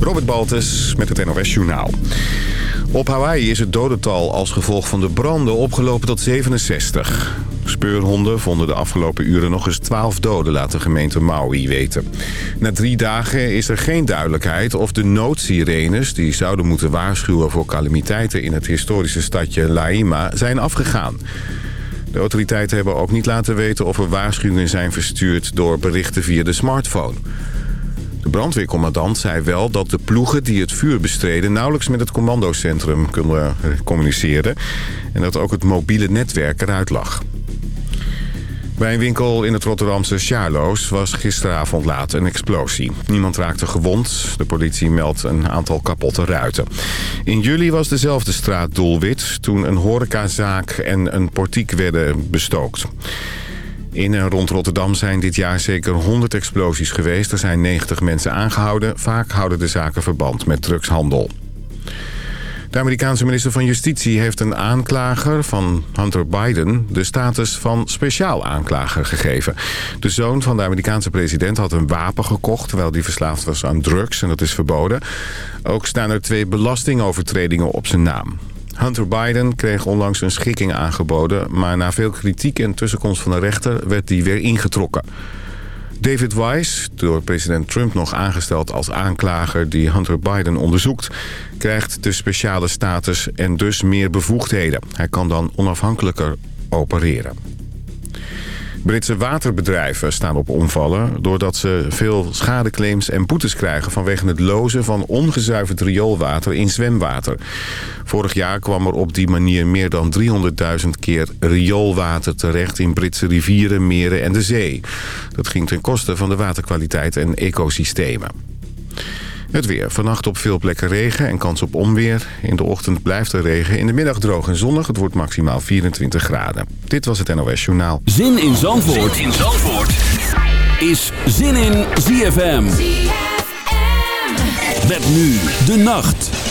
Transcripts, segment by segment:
Robert Baltus met het NOS Journaal. Op Hawaii is het dodental als gevolg van de branden opgelopen tot 67. Speurhonden vonden de afgelopen uren nog eens 12 doden, laat de gemeente Maui weten. Na drie dagen is er geen duidelijkheid of de noodsirenes... die zouden moeten waarschuwen voor calamiteiten in het historische stadje Laima... zijn afgegaan. De autoriteiten hebben ook niet laten weten of er waarschuwingen zijn verstuurd... door berichten via de smartphone. De brandweercommandant zei wel dat de ploegen die het vuur bestreden... nauwelijks met het commandocentrum kunnen communiceren... en dat ook het mobiele netwerk eruit lag. Bij een winkel in het Rotterdamse Sjaarloos was gisteravond laat een explosie. Niemand raakte gewond. De politie meldt een aantal kapotte ruiten. In juli was dezelfde straat doelwit toen een horecazaak en een portiek werden bestookt. In en rond Rotterdam zijn dit jaar zeker 100 explosies geweest. Er zijn 90 mensen aangehouden. Vaak houden de zaken verband met drugshandel. De Amerikaanse minister van Justitie heeft een aanklager van Hunter Biden... de status van speciaal aanklager gegeven. De zoon van de Amerikaanse president had een wapen gekocht... terwijl die verslaafd was aan drugs en dat is verboden. Ook staan er twee belastingovertredingen op zijn naam. Hunter Biden kreeg onlangs een schikking aangeboden... maar na veel kritiek en tussenkomst van de rechter werd die weer ingetrokken. David Weiss, door president Trump nog aangesteld als aanklager die Hunter Biden onderzoekt, krijgt de speciale status en dus meer bevoegdheden. Hij kan dan onafhankelijker opereren. Britse waterbedrijven staan op omvallen... doordat ze veel schadeclaims en boetes krijgen... vanwege het lozen van ongezuiverd rioolwater in zwemwater. Vorig jaar kwam er op die manier meer dan 300.000 keer rioolwater terecht... in Britse rivieren, meren en de zee. Dat ging ten koste van de waterkwaliteit en ecosystemen. Het weer. Vannacht op veel plekken regen en kans op onweer. In de ochtend blijft er regen. In de middag droog en zonnig. Het wordt maximaal 24 graden. Dit was het NOS Journaal. Zin in Zandvoort, zin in Zandvoort. is Zin in ZFM. ZFM. Met nu de nacht.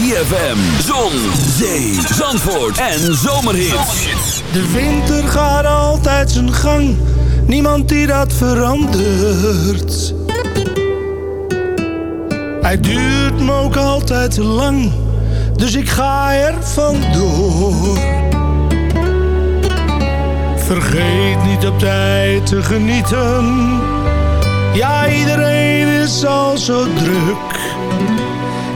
ZFM, Zon, Zee, Zandvoort en Zomerhits. De winter gaat altijd zijn gang, niemand die dat verandert. Hij duurt me ook altijd te lang, dus ik ga er vandoor. Vergeet niet op tijd te genieten, ja iedereen is al zo druk.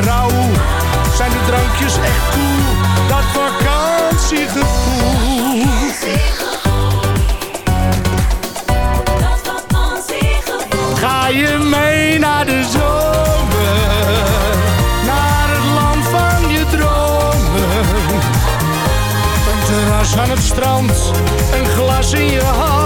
Raoul zijn de drankjes echt cool, dat vakantiegevoel. Ga je mee naar de zomer, naar het land van je dromen. Een terras aan het strand, een glas in je hand,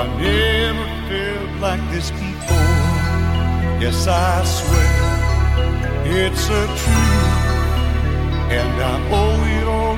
I never felt like this before. Yes, I swear it's a truth, and I owe it all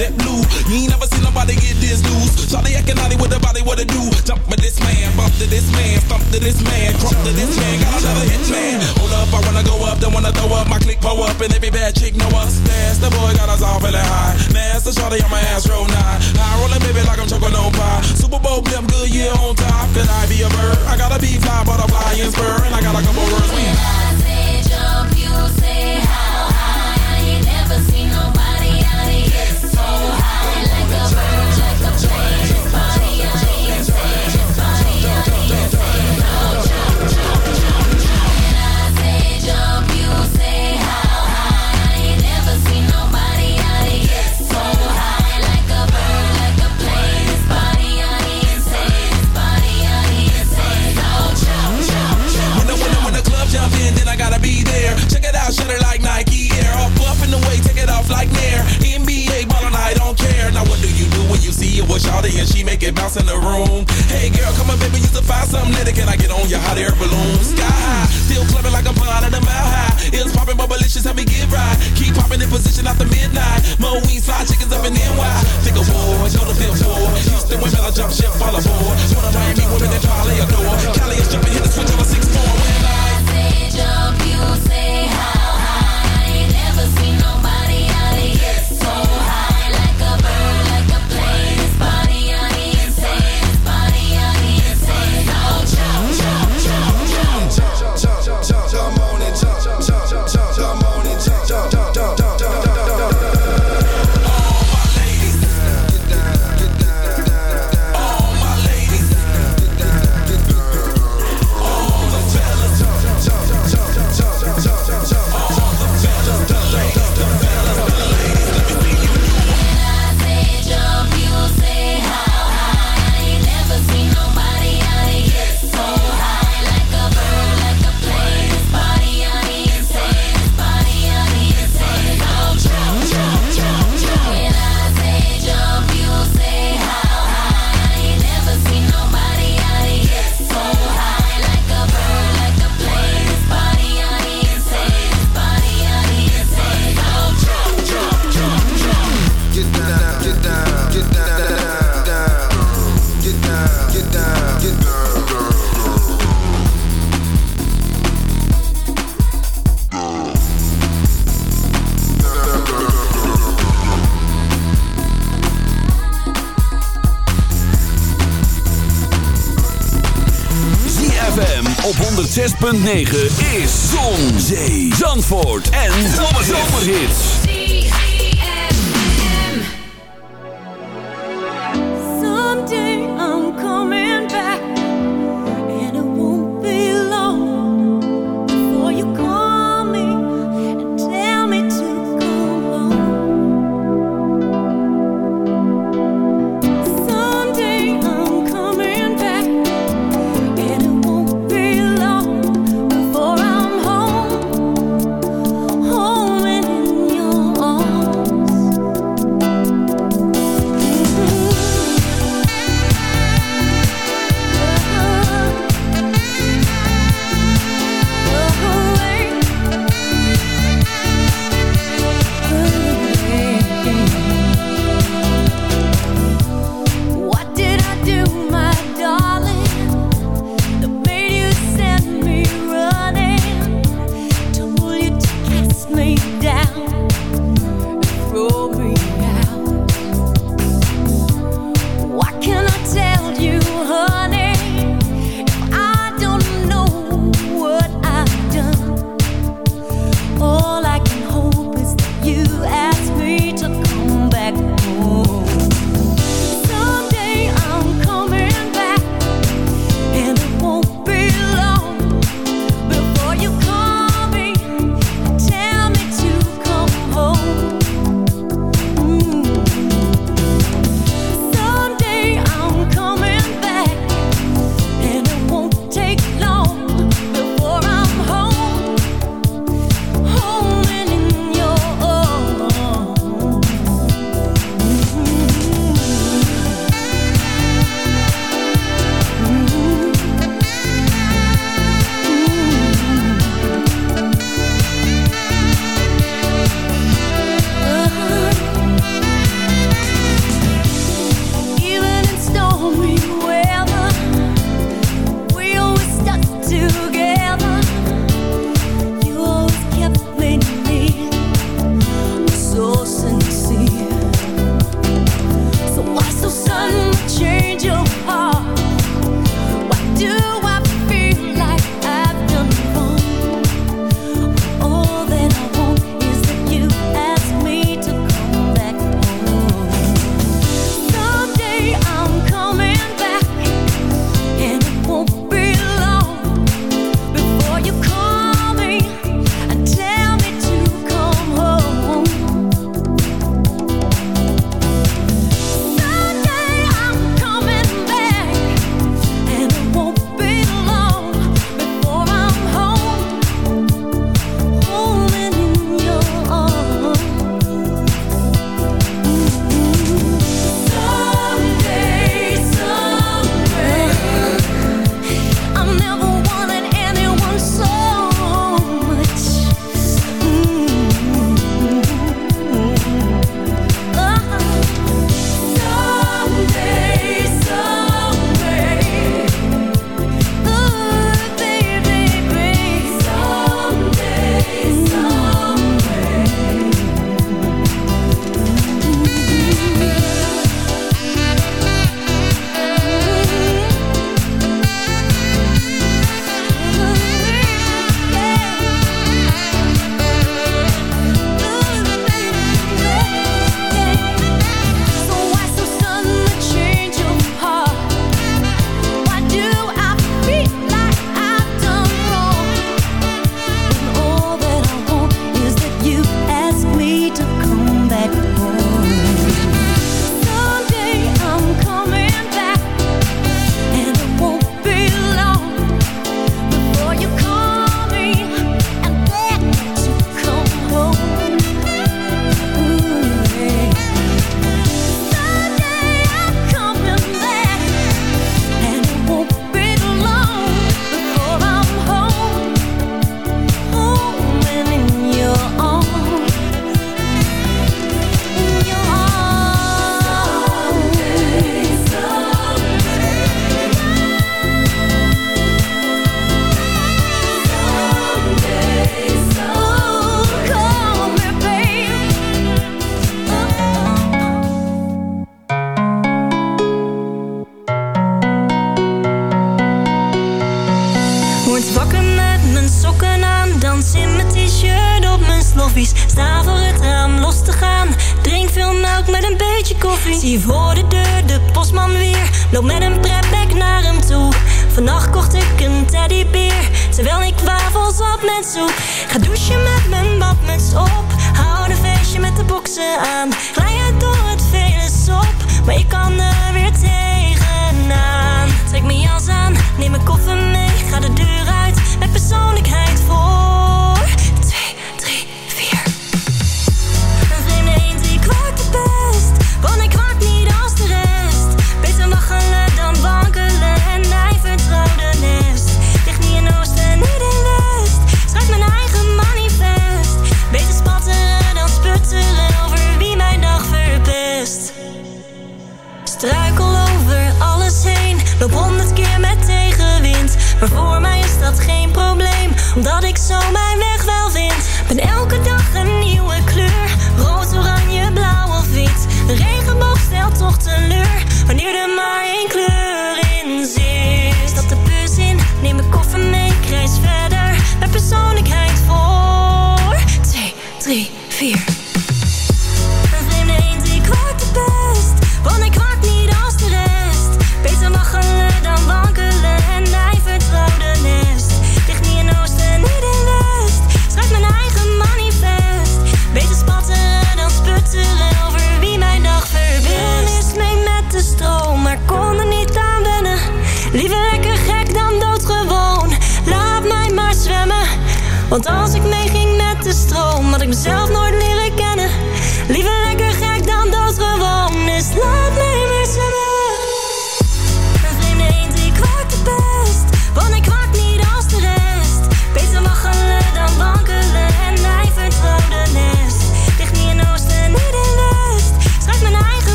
jet blue. You ain't never seen nobody get this loose. Charlie acting naughty with the body, what it do? Jump with this man, bump to this man, stump to this man, crump to this man. Got another hit man. Hold up, I wanna go up, don't wanna throw up. My click pull up, and every bad chick know us. That's the boy got us all feeling high. Master Charlie on my ass, roll nine. High rolling, baby, like I'm choking on pie. Super Bowl blimp, good year on top. Could I be a bird? I gotta be fly, butterfly, and spur. And I got a couple words with Shawty and she make it bounce in the room? Hey girl, come on baby, you to find something that can I get on your hot air balloon? Sky high, still clubbing like I'm flying at a mile high. It's popping, but malicious, help me get right. Keep popping in position after midnight. Mo we fly chickens up in NY. Think of war, go to feel for. Houston women, I jump ship, fall aboard. One of Miami women that probably adore. Cali is jumping, hit the switch on a six four. When I say jump, you say 106.9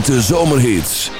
Hete zomerhits.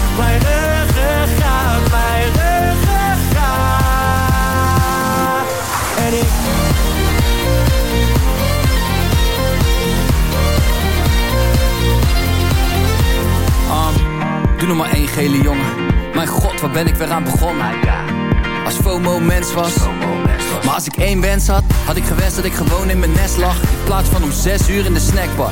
Mijn ruggengraat, mijn ruggengraat En ik Um, doe nog maar één gele jongen. Mijn god, waar ben ik weer aan begonnen? Als FOMO mens was. Maar als ik één wens had, had ik gewenst dat ik gewoon in mijn nest lag. In plaats van om zes uur in de snackbar.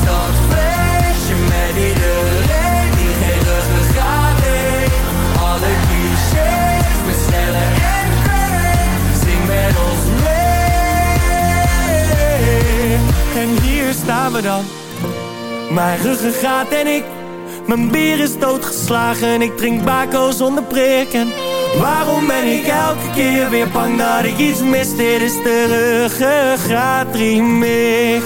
1 En waar is dat feestje met iedereen die geen heeft? Alle clichés bestellen en kwijt. Zing met ons mee. En hier staan we dan. Mijn ruggengraat en ik. Mijn bier is doodgeslagen. Ik drink bako zonder prik. En waarom ben ik elke keer weer bang dat ik iets mis? Dit is de ruggengraat remix.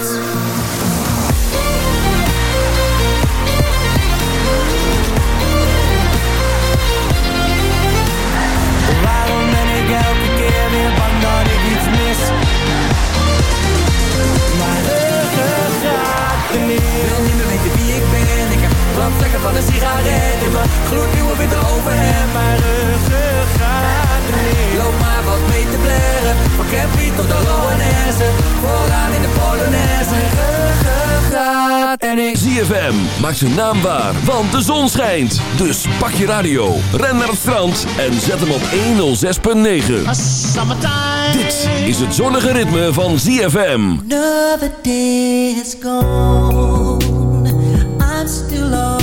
Van een sigaret in mijn gloednieuwe witte overhemd. Mijn ruggengraat remix. Loop maar wat mee te blaren. Van Campy tot de Loanesse. Vooraan in de Polonaise. Ruggengraat en ik. ZFM maakt zijn naam waar, want de zon schijnt. Dus pak je radio, ren naar het strand en zet hem op 106.9. Dit is het zonnige ritme van ZFM. Another day is gone. I'm still all